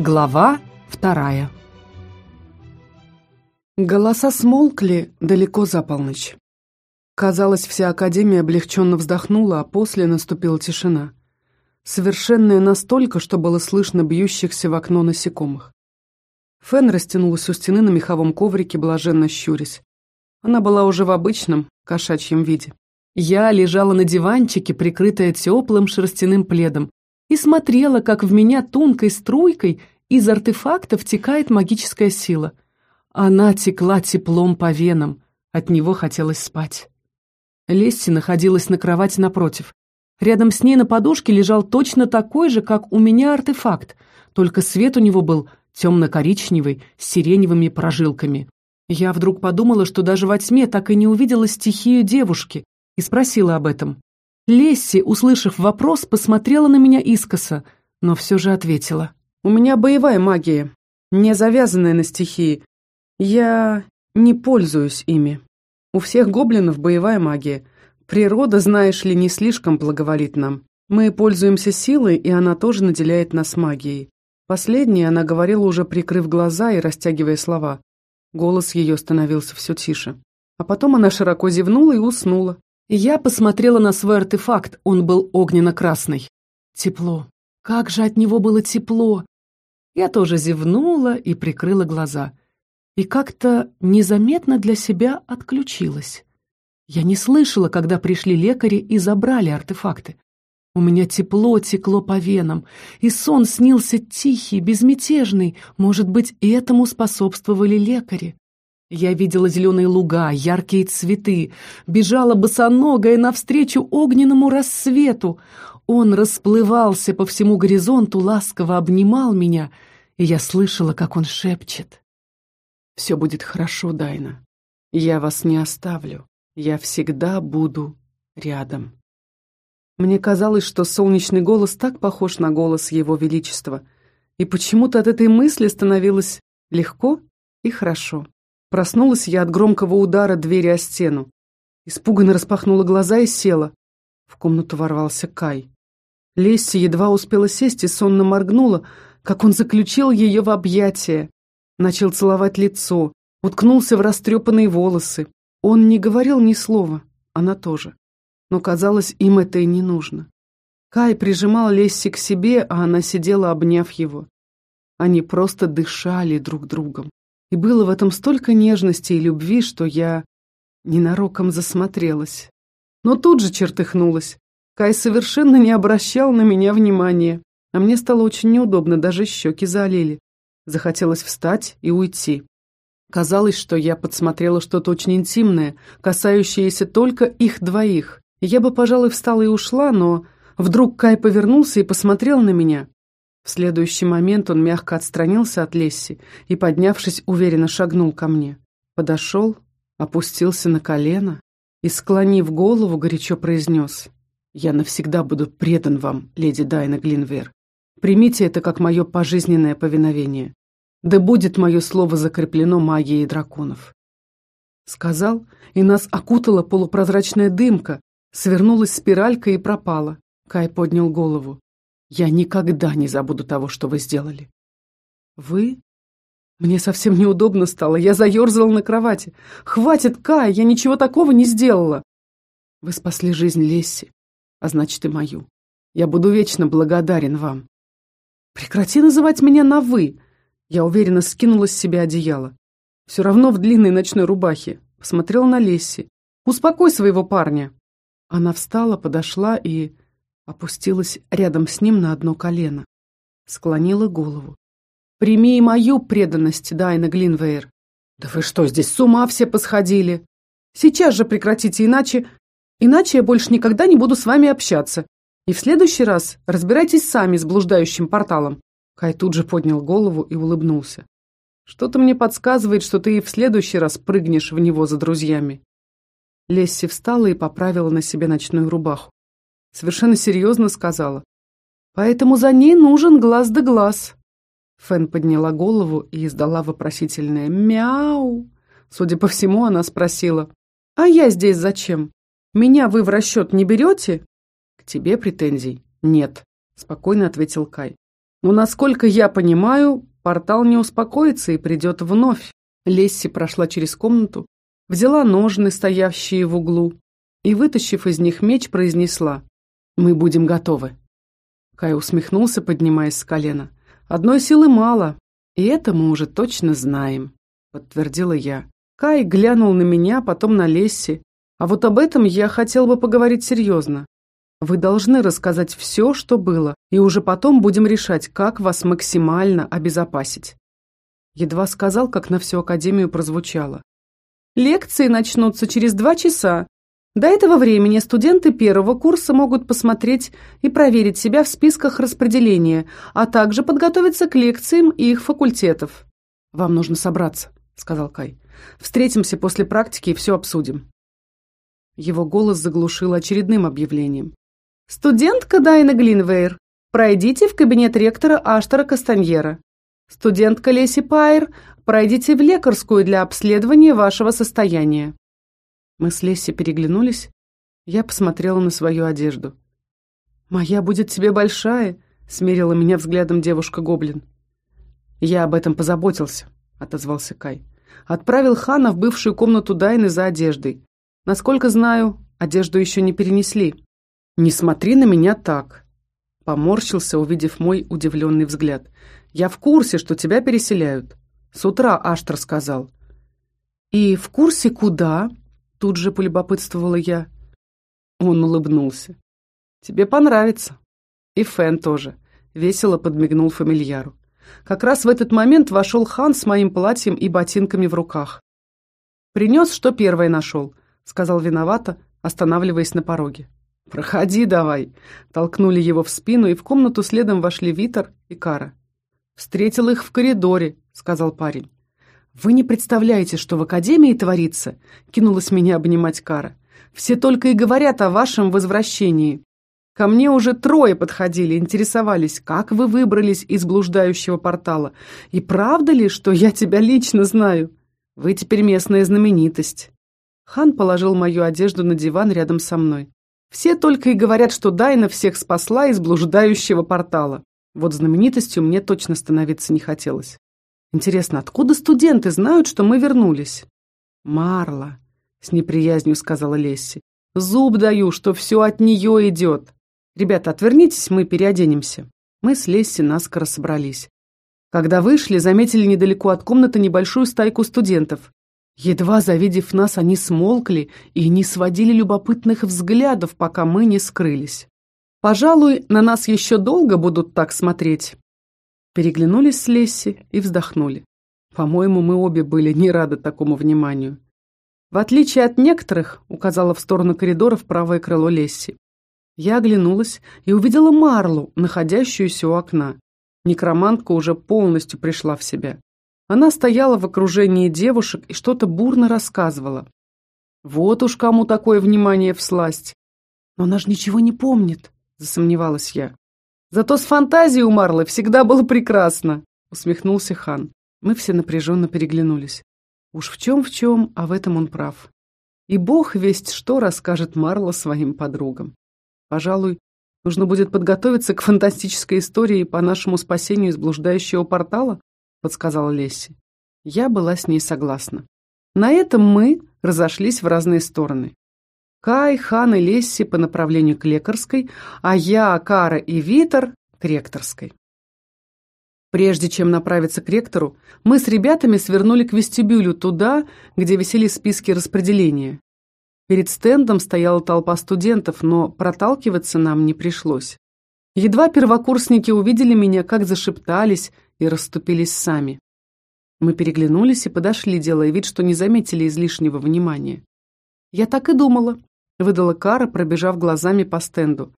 Глава вторая Голоса смолкли далеко за полночь. Казалось, вся Академия облегченно вздохнула, а после наступила тишина. Совершенная настолько, что было слышно бьющихся в окно насекомых. Фен растянулась у стены на меховом коврике, блаженно щурясь. Она была уже в обычном, кошачьем виде. Я лежала на диванчике, прикрытая теплым шерстяным пледом, и смотрела, как в меня тонкой струйкой из артефакта втекает магическая сила. Она текла теплом по венам, от него хотелось спать. Лесси находилась на кровати напротив. Рядом с ней на подушке лежал точно такой же, как у меня артефакт, только свет у него был темно-коричневый, с сиреневыми прожилками. Я вдруг подумала, что даже во тьме так и не увидела стихию девушки, и спросила об этом. Лесси, услышав вопрос, посмотрела на меня искоса, но все же ответила. «У меня боевая магия, не завязанная на стихии. Я не пользуюсь ими. У всех гоблинов боевая магия. Природа, знаешь ли, не слишком благоволит нам. Мы пользуемся силой, и она тоже наделяет нас магией. Последнее она говорила, уже прикрыв глаза и растягивая слова. Голос ее становился все тише. А потом она широко зевнула и уснула. И я посмотрела на свой артефакт, он был огненно-красный. Тепло. Как же от него было тепло! Я тоже зевнула и прикрыла глаза. И как-то незаметно для себя отключилась. Я не слышала, когда пришли лекари и забрали артефакты. У меня тепло текло по венам, и сон снился тихий, безмятежный. Может быть, этому способствовали лекари. Я видела зеленые луга, яркие цветы, бежала босоногая навстречу огненному рассвету. Он расплывался по всему горизонту, ласково обнимал меня, и я слышала, как он шепчет. «Все будет хорошо, Дайна. Я вас не оставлю. Я всегда буду рядом». Мне казалось, что солнечный голос так похож на голос Его Величества, и почему-то от этой мысли становилось легко и хорошо. Проснулась я от громкого удара двери о стену. Испуганно распахнула глаза и села. В комнату ворвался Кай. Лесси едва успела сесть и сонно моргнула, как он заключил ее в объятия. Начал целовать лицо, уткнулся в растрепанные волосы. Он не говорил ни слова, она тоже. Но, казалось, им это и не нужно. Кай прижимал Лесси к себе, а она сидела, обняв его. Они просто дышали друг другом. И было в этом столько нежности и любви, что я ненароком засмотрелась. Но тут же чертыхнулась. Кай совершенно не обращал на меня внимания, а мне стало очень неудобно, даже щеки залили. Захотелось встать и уйти. Казалось, что я подсмотрела что-то очень интимное, касающееся только их двоих. Я бы, пожалуй, встала и ушла, но вдруг Кай повернулся и посмотрел на меня. Следующий момент он мягко отстранился от Лесси и, поднявшись, уверенно шагнул ко мне. Подошел, опустился на колено и, склонив голову, горячо произнес — я навсегда буду предан вам, леди Дайна Глинвер. Примите это как мое пожизненное повиновение. Да будет мое слово закреплено магией драконов. Сказал, и нас окутала полупрозрачная дымка, свернулась спиралькой и пропала. Кай поднял голову. Я никогда не забуду того, что вы сделали. Вы? Мне совсем неудобно стало. Я заерзала на кровати. Хватит, Кай, я ничего такого не сделала. Вы спасли жизнь Лесси а значит и мою. Я буду вечно благодарен вам. Прекрати называть меня на «вы». Я уверенно скинула с себя одеяло. Все равно в длинной ночной рубахе. Посмотрела на Лесси. «Успокой своего парня». Она встала, подошла и опустилась рядом с ним на одно колено. Склонила голову. «Прими и мою преданность, Дайна Глинвейр». «Да вы что, здесь с ума все посходили? Сейчас же прекратите, иначе Иначе я больше никогда не буду с вами общаться. И в следующий раз разбирайтесь сами с блуждающим порталом». Кай тут же поднял голову и улыбнулся. «Что-то мне подсказывает, что ты и в следующий раз прыгнешь в него за друзьями». Лесси встала и поправила на себе ночную рубаху. Совершенно серьезно сказала. «Поэтому за ней нужен глаз да глаз». Фэн подняла голову и издала вопросительное «Мяу». Судя по всему, она спросила, «А я здесь зачем?» Меня вы в расчет не берете?» «К тебе претензий нет», — спокойно ответил Кай. Но, насколько я понимаю, портал не успокоится и придет вновь. Лесси прошла через комнату, взяла ножны, стоявшие в углу, и, вытащив из них меч, произнесла «Мы будем готовы». Кай усмехнулся, поднимаясь с колена. «Одной силы мало, и это мы уже точно знаем», — подтвердила я. Кай глянул на меня, потом на Лесси. «А вот об этом я хотел бы поговорить серьезно. Вы должны рассказать все, что было, и уже потом будем решать, как вас максимально обезопасить». Едва сказал, как на всю Академию прозвучало. «Лекции начнутся через два часа. До этого времени студенты первого курса могут посмотреть и проверить себя в списках распределения, а также подготовиться к лекциям их факультетов. «Вам нужно собраться», — сказал Кай. «Встретимся после практики и все обсудим». Его голос заглушил очередным объявлением. «Студентка Дайна Глинвейр, пройдите в кабинет ректора Аштара Кастаньера. Студентка Леси Пайер, пройдите в лекарскую для обследования вашего состояния. Мы с Лесси переглянулись. Я посмотрела на свою одежду. «Моя будет тебе большая», — смерила меня взглядом девушка-гоблин. «Я об этом позаботился», — отозвался Кай. «Отправил Хана в бывшую комнату Дайны за одеждой. Насколько знаю, одежду еще не перенесли. Не смотри на меня так», — поморщился, увидев мой удивленный взгляд. «Я в курсе, что тебя переселяют. С утра Аштер сказал». «И в курсе куда?» Тут же полюбопытствовала я. Он улыбнулся. «Тебе понравится. И Фэн тоже», — весело подмигнул фамильяру. Как раз в этот момент вошел хан с моим платьем и ботинками в руках. «Принес, что первое нашел», — сказал виновато, останавливаясь на пороге. «Проходи давай», — толкнули его в спину, и в комнату следом вошли Витер и Кара. «Встретил их в коридоре», — сказал парень. «Вы не представляете, что в Академии творится?» — кинулась меня обнимать Кара. «Все только и говорят о вашем возвращении. Ко мне уже трое подходили, интересовались, как вы выбрались из блуждающего портала. И правда ли, что я тебя лично знаю? Вы теперь местная знаменитость». Хан положил мою одежду на диван рядом со мной. «Все только и говорят, что Дайна всех спасла из блуждающего портала. Вот знаменитостью мне точно становиться не хотелось. Интересно, откуда студенты знают, что мы вернулись? Марла, с неприязнью сказала Лесси. Зуб даю, что все от нее идет. Ребята, отвернитесь, мы переоденемся. Мы с Лесси наскоро собрались. Когда вышли, заметили недалеко от комнаты небольшую стайку студентов. Едва завидев нас, они смолкли и не сводили любопытных взглядов, пока мы не скрылись. Пожалуй, на нас еще долго будут так смотреть. Переглянулись с Лесси и вздохнули. По-моему, мы обе были не рады такому вниманию. В отличие от некоторых, указала в сторону коридора в правое крыло Лесси. Я оглянулась и увидела Марлу, находящуюся у окна. Некромантка уже полностью пришла в себя. Она стояла в окружении девушек и что-то бурно рассказывала. Вот уж кому такое внимание всласть. Но она же ничего не помнит, засомневалась я. Зато с фантазией у Марлы всегда было прекрасно, усмехнулся хан. Мы все напряженно переглянулись. Уж в чем в чем, а в этом он прав. И бог весть что расскажет Марла своим подругам. Пожалуй, нужно будет подготовиться к фантастической истории по нашему спасению из блуждающего портала, подсказала Лесси. Я была с ней согласна. На этом мы разошлись в разные стороны. Кай, Хан и Лесси по направлению к лекарской, а я, Кара и Витер к ректорской. Прежде чем направиться к ректору, мы с ребятами свернули к вестибюлю туда, где висели списки распределения. Перед стендом стояла толпа студентов, но проталкиваться нам не пришлось. Едва первокурсники увидели меня, как зашептались и расступились сами. Мы переглянулись и подошли, делая вид, что не заметили излишнего внимания. Я так и думала выдала Кара, пробежав глазами по стенду.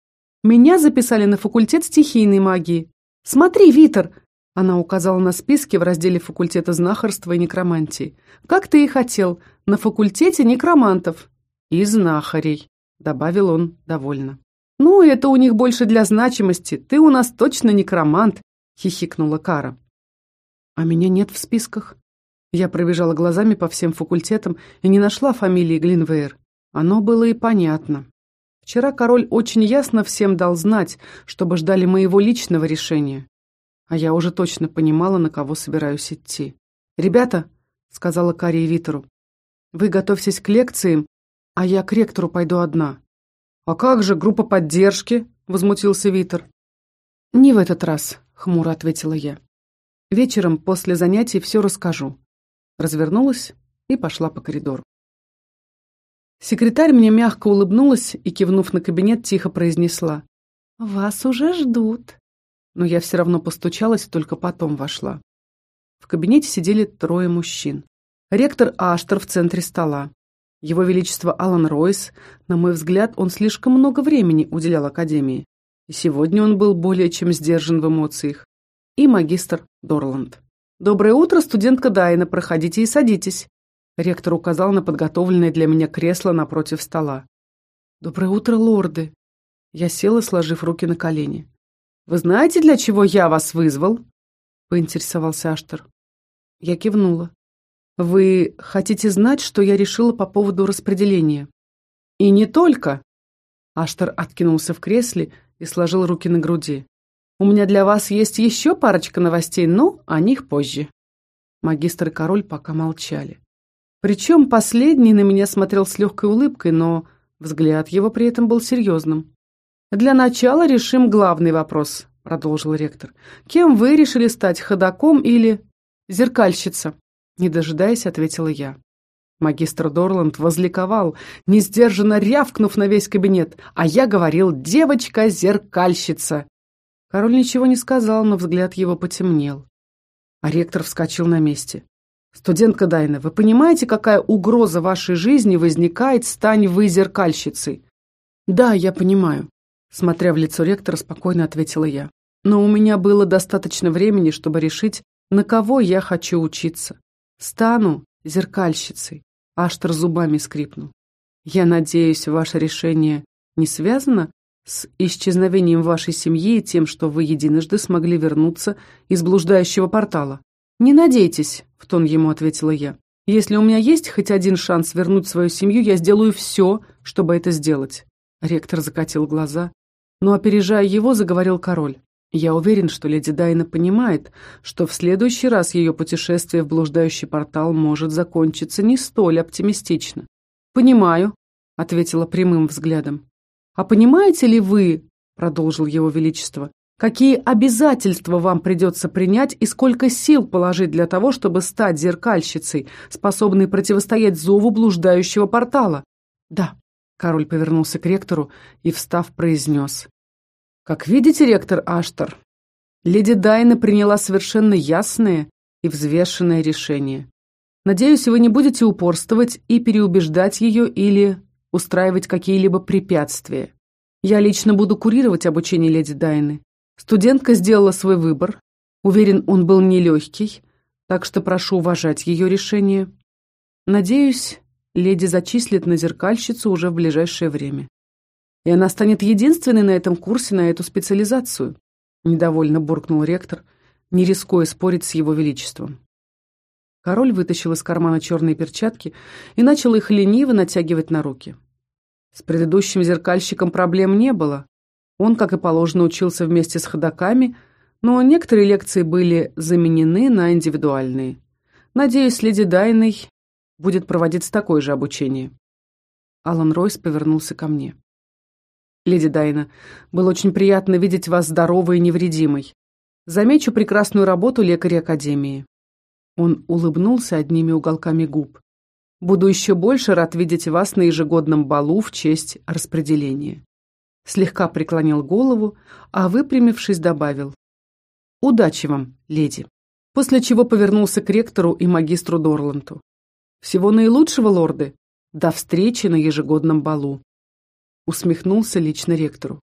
«Меня записали на факультет стихийной магии. Смотри, Витер!» Она указала на списки в разделе факультета знахарства и некромантии. «Как ты и хотел, на факультете некромантов». «И знахарей», — добавил он довольно. «Ну, это у них больше для значимости. Ты у нас точно некромант», — хихикнула Кара. «А меня нет в списках». Я пробежала глазами по всем факультетам и не нашла фамилии Глинвейр. Оно было и понятно. Вчера король очень ясно всем дал знать, чтобы ждали моего личного решения. А я уже точно понимала, на кого собираюсь идти. «Ребята», — сказала Карри Витеру, — «вы готовьтесь к лекциям, а я к ректору пойду одна». «А как же группа поддержки?» — возмутился Витер. «Не в этот раз», — хмуро ответила я. «Вечером после занятий все расскажу». Развернулась и пошла по коридору. Секретарь мне мягко улыбнулась и, кивнув на кабинет, тихо произнесла. «Вас уже ждут». Но я все равно постучалась и только потом вошла. В кабинете сидели трое мужчин. Ректор Аштер в центре стола. Его Величество Алан Ройс, на мой взгляд, он слишком много времени уделял Академии. И сегодня он был более чем сдержан в эмоциях. И магистр Дорланд. «Доброе утро, студентка Дайна, проходите и садитесь», Ректор указал на подготовленное для меня кресло напротив стола. «Доброе утро, лорды!» Я села, сложив руки на колени. «Вы знаете, для чего я вас вызвал?» поинтересовался Аштер. Я кивнула. «Вы хотите знать, что я решила по поводу распределения?» «И не только!» Аштер откинулся в кресле и сложил руки на груди. «У меня для вас есть еще парочка новостей, но о них позже». Магистр и король пока молчали. Причем последний на меня смотрел с легкой улыбкой, но взгляд его при этом был серьезным. «Для начала решим главный вопрос», — продолжил ректор. «Кем вы решили стать, ходаком или зеркальщица?» Не дожидаясь, ответила я. Магистр Дорланд возликовал, несдержанно рявкнув на весь кабинет, а я говорил «девочка-зеркальщица». Король ничего не сказал, но взгляд его потемнел. А ректор вскочил на месте. «Студентка Дайна, вы понимаете, какая угроза вашей жизни возникает, стань вы зеркальщицей?» «Да, я понимаю», — смотря в лицо ректора, спокойно ответила я. «Но у меня было достаточно времени, чтобы решить, на кого я хочу учиться. Стану зеркальщицей», — Аштер зубами скрипнул. «Я надеюсь, ваше решение не связано с исчезновением вашей семьи и тем, что вы единожды смогли вернуться из блуждающего портала?» «Не надейтесь», — в тон ему ответила я. «Если у меня есть хоть один шанс вернуть свою семью, я сделаю все, чтобы это сделать». Ректор закатил глаза, но, опережая его, заговорил король. «Я уверен, что леди Дайна понимает, что в следующий раз ее путешествие в блуждающий портал может закончиться не столь оптимистично». «Понимаю», — ответила прямым взглядом. «А понимаете ли вы, — продолжил его величество, Какие обязательства вам придется принять и сколько сил положить для того, чтобы стать зеркальщицей, способной противостоять зову блуждающего портала? Да, король повернулся к ректору и, встав, произнес. Как видите, ректор Аштар, леди Дайна приняла совершенно ясное и взвешенное решение. Надеюсь, вы не будете упорствовать и переубеждать ее или устраивать какие-либо препятствия. Я лично буду курировать обучение леди Дайны. Студентка сделала свой выбор. Уверен, он был нелегкий, так что прошу уважать ее решение. Надеюсь, леди зачислит на зеркальщицу уже в ближайшее время. И она станет единственной на этом курсе на эту специализацию. Недовольно буркнул ректор, не рискуя спорить с его величеством. Король вытащил из кармана черные перчатки и начал их лениво натягивать на руки. С предыдущим зеркальщиком проблем не было, он, как и положено, учился вместе с ходаками, но некоторые лекции были заменены на индивидуальные. Надеюсь, леди Дайной будет проводиться такое же обучение. Алан Ройс повернулся ко мне. «Леди Дайна, было очень приятно видеть вас здоровой и невредимой. Замечу прекрасную работу лекаря Академии». Он улыбнулся одними уголками губ. «Буду еще больше рад видеть вас на ежегодном балу в честь распределения» слегка преклонил голову, а выпрямившись добавил «Удачи вам, леди», после чего повернулся к ректору и магистру Дорланту. «Всего наилучшего, лорды! До встречи на ежегодном балу!» Усмехнулся лично ректору.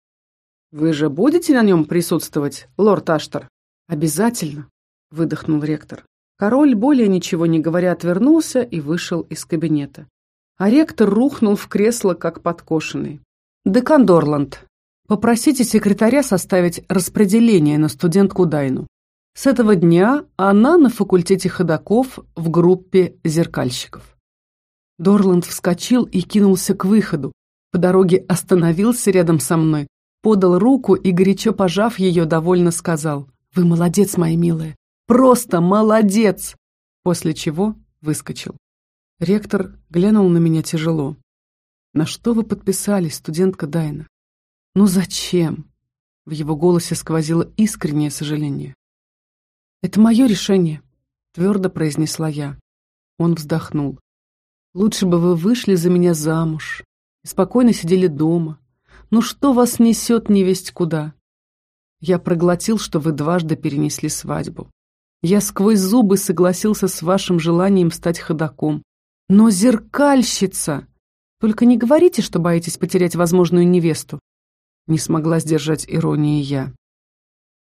«Вы же будете на нем присутствовать, лорд Аштар?» «Обязательно!» — выдохнул ректор. Король, более ничего не говоря, отвернулся и вышел из кабинета. А ректор рухнул в кресло, как подкошенный. Декан Дорланд, попросите секретаря составить распределение на студентку Дайну. С этого дня она на факультете ходаков в группе зеркальщиков. Дорланд вскочил и кинулся к выходу. По дороге остановился рядом со мной, подал руку и, горячо пожав ее, довольно сказал Вы молодец, моя милая. Просто молодец!» После чего выскочил. Ректор глянул на меня тяжело. «На что вы подписались, студентка Дайна? Ну зачем?» В его голосе сквозило искреннее сожаление. «Это мое решение», — твердо произнесла я. Он вздохнул. «Лучше бы вы вышли за меня замуж и спокойно сидели дома. Ну что вас несет невесть куда? Я проглотил, что вы дважды перенесли свадьбу. Я сквозь зубы согласился с вашим желанием стать ходаком. Но зеркальщица! Только не говорите, что боитесь потерять возможную невесту. Не смогла сдержать иронии я.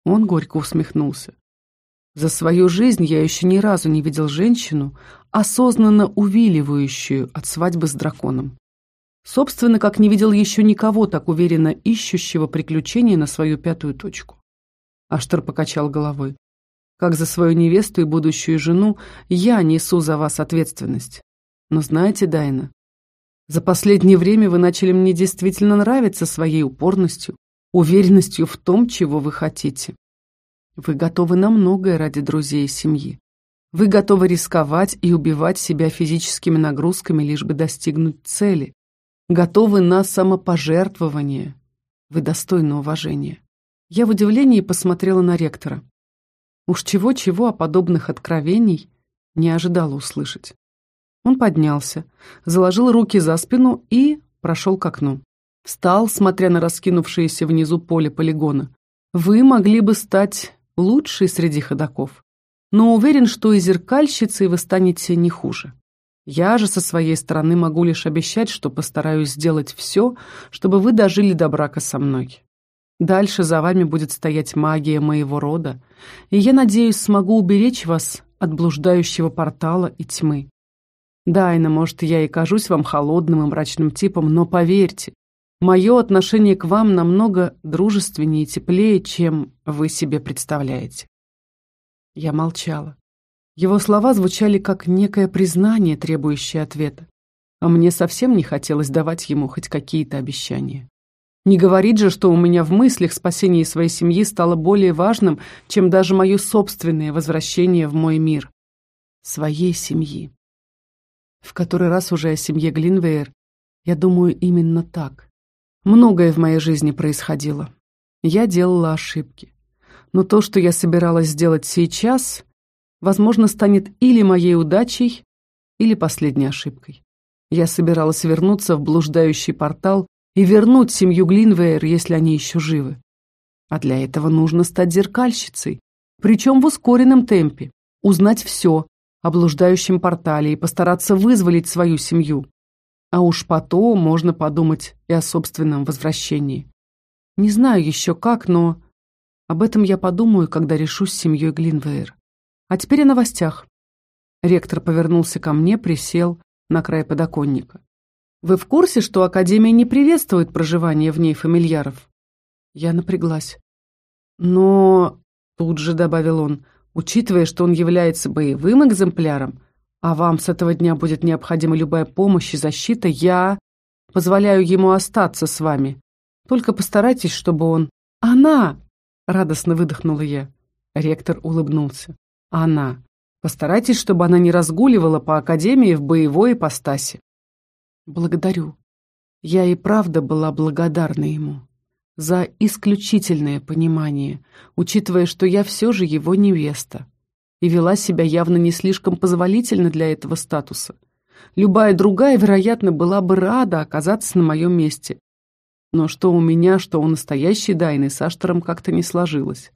Он горько усмехнулся. За свою жизнь я еще ни разу не видел женщину, осознанно увиливающую от свадьбы с драконом. Собственно, как не видел еще никого так уверенно ищущего приключения на свою пятую точку. Аштар покачал головой. Как за свою невесту и будущую жену я несу за вас ответственность. Но знаете, Дайна, за последнее время вы начали мне действительно нравиться своей упорностью, уверенностью в том, чего вы хотите. Вы готовы на многое ради друзей и семьи. Вы готовы рисковать и убивать себя физическими нагрузками, лишь бы достигнуть цели готовы на самопожертвование. Вы достойны уважения. Я в удивлении посмотрела на ректора. Уж чего-чего о подобных откровений не ожидала услышать. Он поднялся, заложил руки за спину и прошел к окну. Встал, смотря на раскинувшееся внизу поле полигона. Вы могли бы стать лучшей среди ходаков, но уверен, что и зеркальщицей вы станете не хуже. Я же со своей стороны могу лишь обещать, что постараюсь сделать все, чтобы вы дожили до брака со мной. Дальше за вами будет стоять магия моего рода, и я надеюсь, смогу уберечь вас от блуждающего портала и тьмы. Дайна, может, я и кажусь вам холодным и мрачным типом, но поверьте, мое отношение к вам намного дружественнее и теплее, чем вы себе представляете. Я молчала. Его слова звучали как некое признание, требующее ответа. А мне совсем не хотелось давать ему хоть какие-то обещания. Не говорить же, что у меня в мыслях спасение своей семьи стало более важным, чем даже мое собственное возвращение в мой мир. Своей семьи. В который раз уже о семье Глинвейер я думаю именно так. Многое в моей жизни происходило. Я делала ошибки. Но то, что я собиралась сделать сейчас, возможно, станет или моей удачей, или последней ошибкой. Я собиралась вернуться в блуждающий портал и вернуть семью Глинвейер, если они еще живы. А для этого нужно стать зеркальщицей, причем в ускоренном темпе, узнать все о блуждающем портале и постараться вызволить свою семью. А уж потом можно подумать и о собственном возвращении. Не знаю еще как, но об этом я подумаю, когда решусь с семьей Глинвейер. А теперь о новостях. Ректор повернулся ко мне, присел на край подоконника. Вы в курсе, что Академия не приветствует проживание в ней фамильяров? Я напряглась. Но, тут же добавил он, учитывая, что он является боевым экземпляром, а вам с этого дня будет необходима любая помощь и защита, я позволяю ему остаться с вами. Только постарайтесь, чтобы он... Она! Радостно выдохнула я. Ректор улыбнулся. Она. Постарайтесь, чтобы она не разгуливала по академии в боевой ипостаси. Благодарю. Я и правда была благодарна ему за исключительное понимание, учитывая, что я все же его невеста, и вела себя явно не слишком позволительно для этого статуса. Любая другая, вероятно, была бы рада оказаться на моем месте. Но что у меня, что у настоящей Дайны с Аштером как-то не сложилось.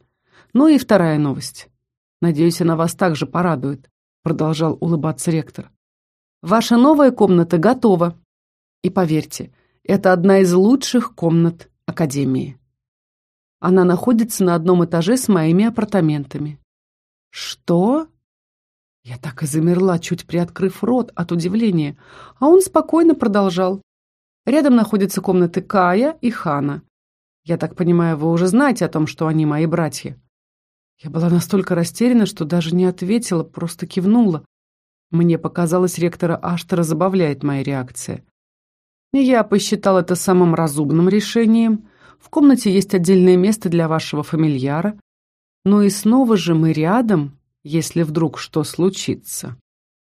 Ну и вторая новость. Надеюсь, она вас также порадует», — продолжал улыбаться ректор. «Ваша новая комната готова. И поверьте, это одна из лучших комнат Академии. Она находится на одном этаже с моими апартаментами». «Что?» Я так и замерла, чуть приоткрыв рот от удивления, а он спокойно продолжал. Рядом находятся комнаты Кая и Хана. Я так понимаю, вы уже знаете о том, что они мои братья. Я была настолько растеряна, что даже не ответила, просто кивнула. Мне показалось, ректора Аштера забавляет моя реакция. Я посчитал это самым разумным решением. В комнате есть отдельное место для вашего фамильяра. Но и снова же мы рядом, если вдруг что случится.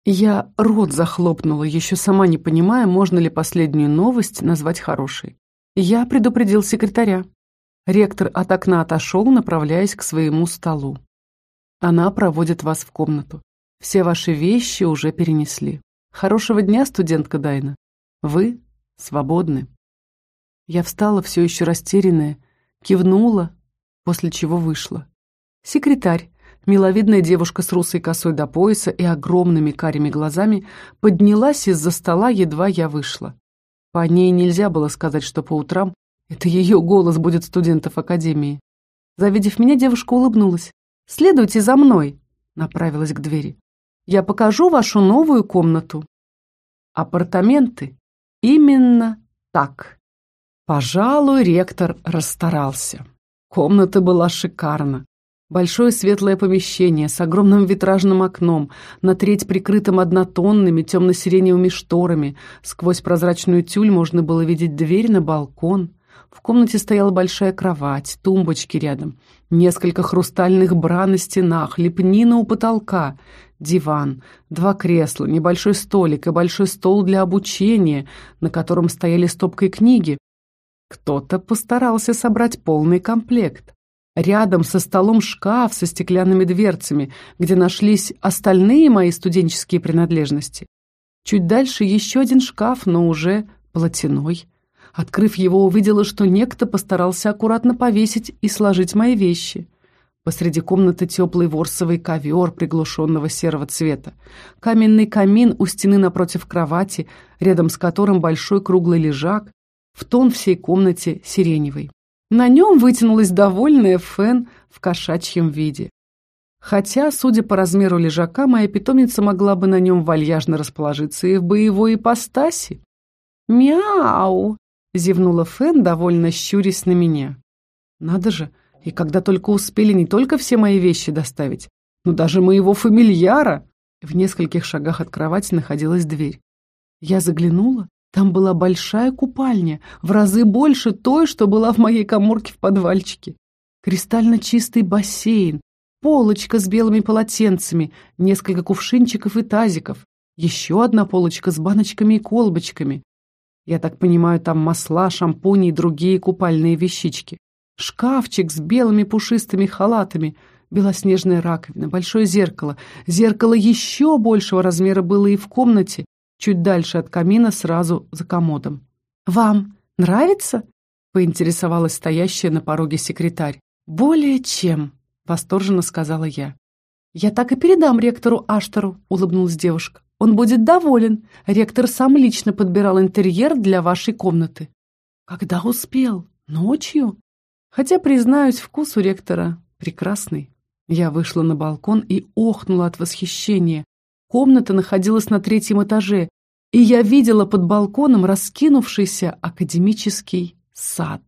Я рот захлопнула, еще сама не понимая, можно ли последнюю новость назвать хорошей. Я предупредил секретаря. Ректор от окна отошел, направляясь к своему столу. Она проводит вас в комнату. Все ваши вещи уже перенесли. Хорошего дня, студентка Дайна. Вы свободны. Я встала, все еще растерянная, кивнула, после чего вышла. Секретарь, миловидная девушка с русой косой до пояса и огромными карими глазами, поднялась из-за стола, едва я вышла. По ней нельзя было сказать, что по утрам это ее голос будет студентов академии. Завидев меня, девушка улыбнулась. «Следуйте за мной», — направилась к двери. «Я покажу вашу новую комнату». Апартаменты. Именно так. Пожалуй, ректор расстарался. Комната была шикарна. Большое светлое помещение с огромным витражным окном, на треть прикрытым однотонными темно-сиреневыми шторами. Сквозь прозрачную тюль можно было видеть дверь на балкон. В комнате стояла большая кровать, тумбочки рядом, несколько хрустальных бра на стенах, лепнина у потолка, диван, два кресла, небольшой столик и большой стол для обучения, на котором стояли стопкой книги. Кто-то постарался собрать полный комплект. Рядом со столом шкаф со стеклянными дверцами, где нашлись остальные мои студенческие принадлежности. Чуть дальше еще один шкаф, но уже платяной. Открыв его, увидела, что некто постарался аккуратно повесить и сложить мои вещи. Посреди комнаты теплый ворсовый ковер приглушенного серого цвета. Каменный камин у стены напротив кровати, рядом с которым большой круглый лежак, в тон всей комнате сиреневый. На нем вытянулась довольная Фен в кошачьем виде. Хотя, судя по размеру лежака, моя питомица могла бы на нем вальяжно расположиться и в боевой ипостаси. «Мяу!» — зевнула Фен, довольно щурясь на меня. «Надо же, и когда только успели не только все мои вещи доставить, но даже моего фамильяра!» В нескольких шагах от кровати находилась дверь. Я заглянула там была большая купальня, в разы больше той, что была в моей коморке в подвальчике. Кристально чистый бассейн, полочка с белыми полотенцами, несколько кувшинчиков и тазиков, еще одна полочка с баночками и колбочками. Я так понимаю, там масла, шампуни и другие купальные вещички. Шкафчик с белыми пушистыми халатами, белоснежная раковина, большое зеркало. Зеркало еще большего размера было и в комнате, чуть дальше от камина, сразу за комодом. «Вам нравится?» — поинтересовалась стоящая на пороге секретарь. «Более чем», — восторженно сказала я. «Я так и передам ректору Аштеру», — улыбнулась девушка. «Он будет доволен. Ректор сам лично подбирал интерьер для вашей комнаты». «Когда успел? Ночью?» Хотя, признаюсь, вкус у ректора прекрасный. Я вышла на балкон и охнула от восхищения. Комната находилась на третьем этаже, и я видела под балконом раскинувшийся академический сад.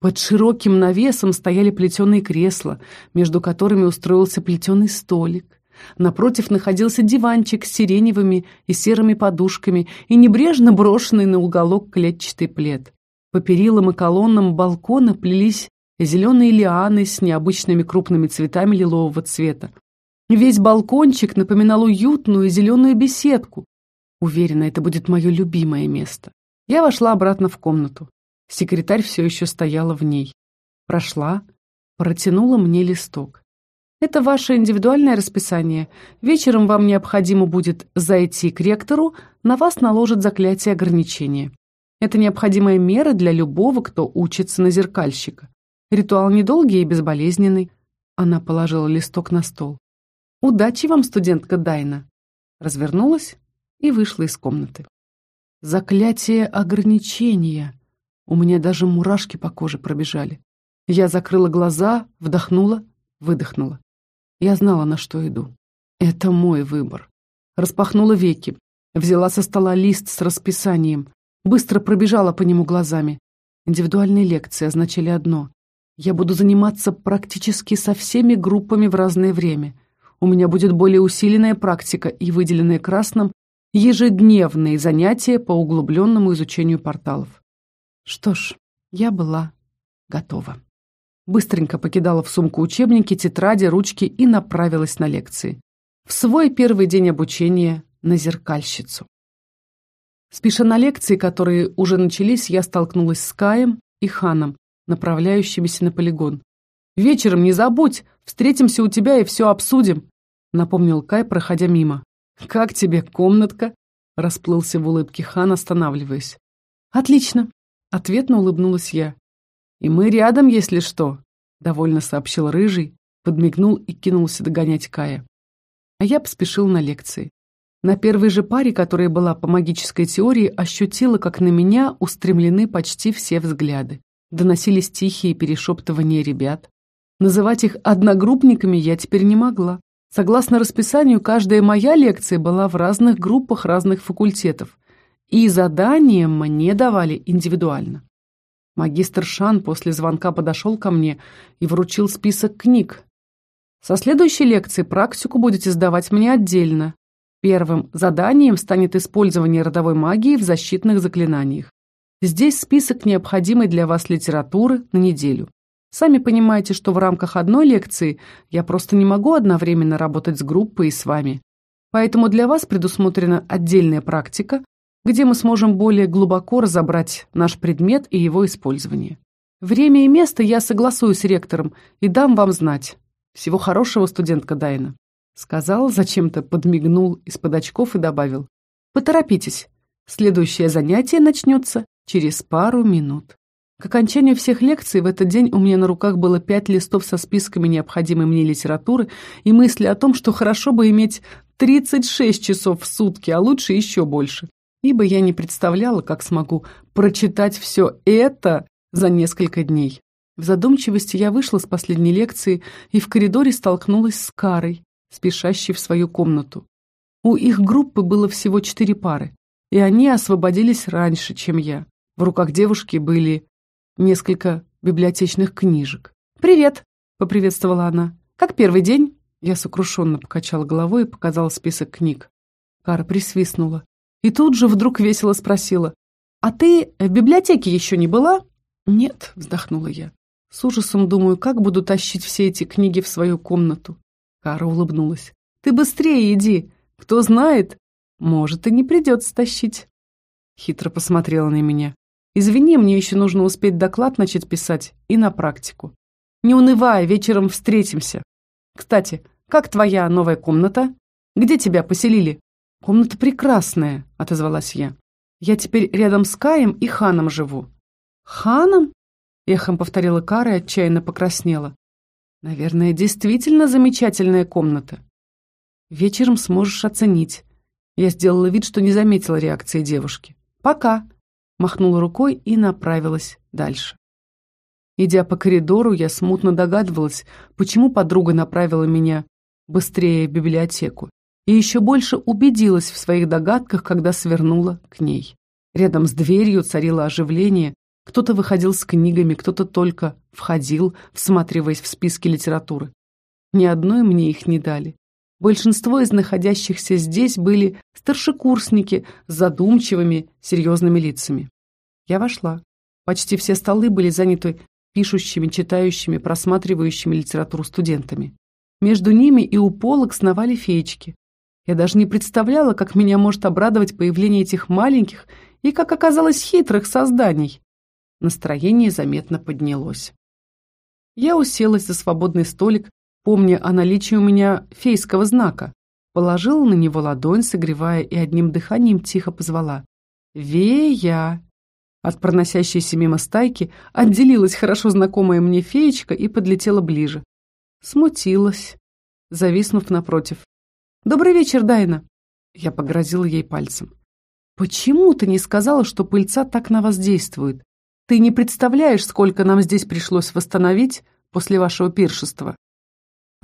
Под широким навесом стояли плетеные кресла, между которыми устроился плетеный столик. Напротив находился диванчик с сиреневыми и серыми подушками и небрежно брошенный на уголок клетчатый плед. По перилам и колоннам балкона плелись зеленые лианы с необычными крупными цветами лилового цвета. Весь балкончик напоминал уютную зеленую беседку. Уверена, это будет мое любимое место. Я вошла обратно в комнату. Секретарь все еще стояла в ней. Прошла, протянула мне листок. Это ваше индивидуальное расписание. Вечером вам необходимо будет зайти к ректору, на вас наложат заклятие ограничения. Это необходимая мера для любого, кто учится на зеркальщика. Ритуал недолгий и безболезненный. Она положила листок на стол. «Удачи вам, студентка Дайна!» Развернулась и вышла из комнаты. Заклятие ограничения. У меня даже мурашки по коже пробежали. Я закрыла глаза, вдохнула, выдохнула. Я знала, на что иду. Это мой выбор. Распахнула веки, взяла со стола лист с расписанием, быстро пробежала по нему глазами. Индивидуальные лекции означали одно. Я буду заниматься практически со всеми группами в разное время у меня будет более усиленная практика и выделенные красным ежедневные занятия по углубленному изучению порталов. Что ж, я была готова. Быстренько покидала в сумку учебники, тетради, ручки и направилась на лекции. В свой первый день обучения на зеркальщицу. Спеша на лекции, которые уже начались, я столкнулась с Каем и Ханом, направляющимися на полигон. «Вечером не забудь, встретимся у тебя и все обсудим», — напомнил Кай, проходя мимо. «Как тебе комнатка?» — расплылся в улыбке Хан, останавливаясь. «Отлично», — ответно улыбнулась я. «И мы рядом, если что», — довольно сообщил Рыжий, подмигнул и кинулся догонять Кая. А я поспешил на лекции. На первой же паре, которая была по магической теории, ощутила, как на меня устремлены почти все взгляды. Доносились тихие перешептывания ребят. Называть их одногруппниками я теперь не могла. Согласно расписанию, каждая моя лекция была в разных группах разных факультетов, и задания мне давали индивидуально. Магистр Шан после звонка подошел ко мне и вручил список книг. Со следующей лекции практику будете сдавать мне отдельно. Первым заданием станет использование родовой магии в защитных заклинаниях. Здесь список необходимой для вас литературы на неделю. Сами понимаете, что в рамках одной лекции я просто не могу одновременно работать с группой и с вами. Поэтому для вас предусмотрена отдельная практика, где мы сможем более глубоко разобрать наш предмет и его использование. Время и место я согласую с ректором и дам вам знать. Всего хорошего, студентка Дайна. Сказал, зачем-то подмигнул из-под очков и добавил. Поторопитесь, следующее занятие начнется через пару минут. К окончанию всех лекций в этот день у меня на руках было пять листов со списками необходимой мне литературы и мысли о том, что хорошо бы иметь 36 часов в сутки, а лучше еще больше. Ибо я не представляла, как смогу прочитать все это за несколько дней. В задумчивости я вышла с последней лекции и в коридоре столкнулась с Карой, спешащей в свою комнату. У их группы было всего четыре пары, и они освободились раньше, чем я. В руках девушки были несколько библиотечных книжек. «Привет!» — поприветствовала она. «Как первый день?» Я сокрушенно покачала головой и показала список книг. Кара присвистнула. И тут же вдруг весело спросила. «А ты в библиотеке еще не была?» «Нет», — вздохнула я. С ужасом думаю, как буду тащить все эти книги в свою комнату. Кара улыбнулась. «Ты быстрее иди. Кто знает, может, и не придется тащить». Хитро посмотрела на меня. «Извини, мне еще нужно успеть доклад начать писать и на практику. Не унывай, вечером встретимся. Кстати, как твоя новая комната? Где тебя поселили?» «Комната прекрасная», — отозвалась я. «Я теперь рядом с Каем и Ханом живу». «Ханом?» — эхом повторила Кара и отчаянно покраснела. Наверное, действительно замечательная комната. Вечером сможешь оценить. Я сделала вид, что не заметила реакции девушки. Пока. Махнула рукой и направилась дальше. Идя по коридору, я смутно догадывалась, почему подруга направила меня быстрее в библиотеку, и еще больше убедилась в своих догадках, когда свернула к ней. Рядом с дверью царило оживление, кто-то выходил с книгами, кто-то только входил, всматриваясь в списки литературы. Ни одной мне их не дали. Большинство из находящихся здесь были старшекурсники с задумчивыми, серьезными лицами. Я вошла. Почти все столы были заняты пишущими, читающими, просматривающими литературу студентами. Между ними и у полок сновали феечки. Я даже не представляла, как меня может обрадовать появление этих маленьких и, как оказалось, хитрых созданий. Настроение заметно поднялось. Я уселась за свободный столик, помня о наличии у меня фейского знака. Положила на него ладонь, согревая, и одним дыханием тихо позвала. «Вея!» От проносящейся мимо стайки отделилась хорошо знакомая мне феечка и подлетела ближе. Смутилась, зависнув напротив. «Добрый вечер, Дайна!» Я погрозила ей пальцем. «Почему ты не сказала, что пыльца так на вас действует? Ты не представляешь, сколько нам здесь пришлось восстановить после вашего пиршества.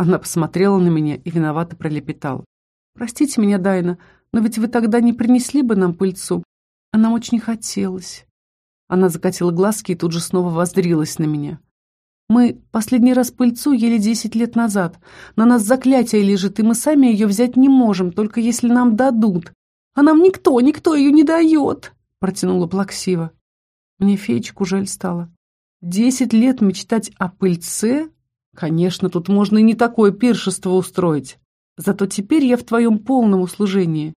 Она посмотрела на меня и виновато пролепетала. Простите меня, Дайна, но ведь вы тогда не принесли бы нам пыльцу. А нам очень хотелось. Она закатила глазки и тут же снова воздрилась на меня. Мы последний раз пыльцу ели десять лет назад. На нас заклятие лежит, и мы сами ее взять не можем, только если нам дадут. А нам никто, никто ее не дает, протянула плаксиво. Мне феечку жаль стало. Десять лет мечтать о пыльце? Конечно, тут можно и не такое пиршество устроить. Зато теперь я в твоем полном услужении.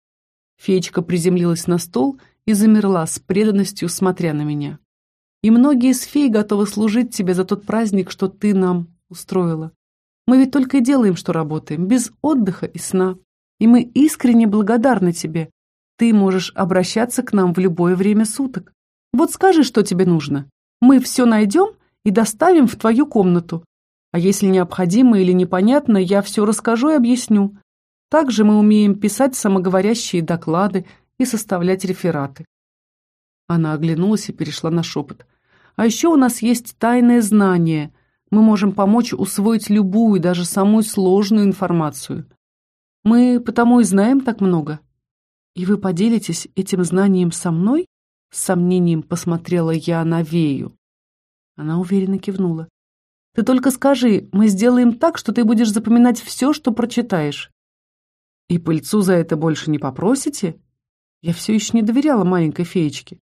Феечка приземлилась на стол и замерла с преданностью, смотря на меня. И многие из фей готовы служить тебе за тот праздник, что ты нам устроила. Мы ведь только и делаем, что работаем, без отдыха и сна. И мы искренне благодарны тебе. Ты можешь обращаться к нам в любое время суток. Вот скажи, что тебе нужно. Мы все найдем и доставим в твою комнату. А если необходимо или непонятно, я все расскажу и объясню. Также мы умеем писать самоговорящие доклады и составлять рефераты. Она оглянулась и перешла на шепот. А еще у нас есть тайное знание. Мы можем помочь усвоить любую, даже самую сложную информацию. Мы потому и знаем так много. И вы поделитесь этим знанием со мной? С сомнением посмотрела я на Вею. Она уверенно кивнула. Ты только скажи, мы сделаем так, что ты будешь запоминать все, что прочитаешь. И пыльцу за это больше не попросите? Я все еще не доверяла маленькой феечке.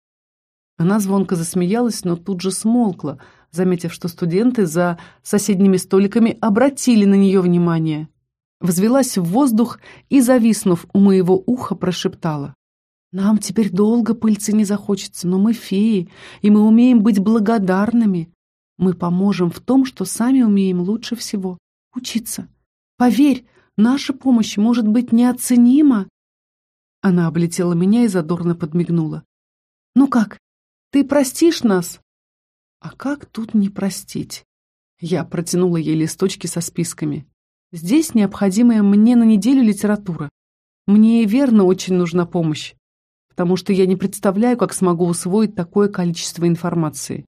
Она звонко засмеялась, но тут же смолкла, заметив, что студенты за соседними столиками обратили на нее внимание. Взвелась в воздух и, зависнув у моего уха, прошептала. «Нам теперь долго пыльцы не захочется, но мы феи, и мы умеем быть благодарными. Мы поможем в том, что сами умеем лучше всего — учиться. Поверь, наша помощь может быть неоценима». Она облетела меня и задорно подмигнула. «Ну как, ты простишь нас?» «А как тут не простить?» Я протянула ей листочки со списками. «Здесь необходимая мне на неделю литература. Мне верно очень нужна помощь, потому что я не представляю, как смогу усвоить такое количество информации».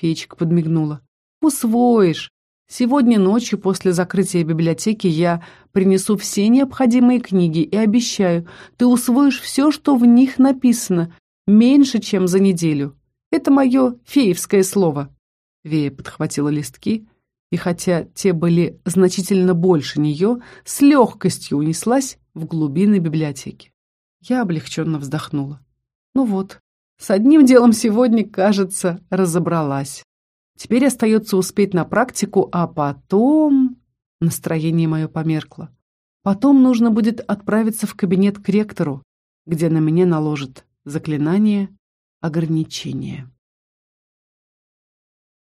Феечка подмигнула. «Усвоишь. Сегодня ночью после закрытия библиотеки я принесу все необходимые книги и обещаю, ты усвоишь все, что в них написано, Меньше, чем за неделю. Это мое феевское слово. Вея подхватила листки, и хотя те были значительно больше нее, с легкостью унеслась в глубины библиотеки. Я облегченно вздохнула. Ну вот, с одним делом сегодня, кажется, разобралась. Теперь остается успеть на практику, а потом... Настроение мое померкло. Потом нужно будет отправиться в кабинет к ректору, где на меня наложат Заклинание ограничения.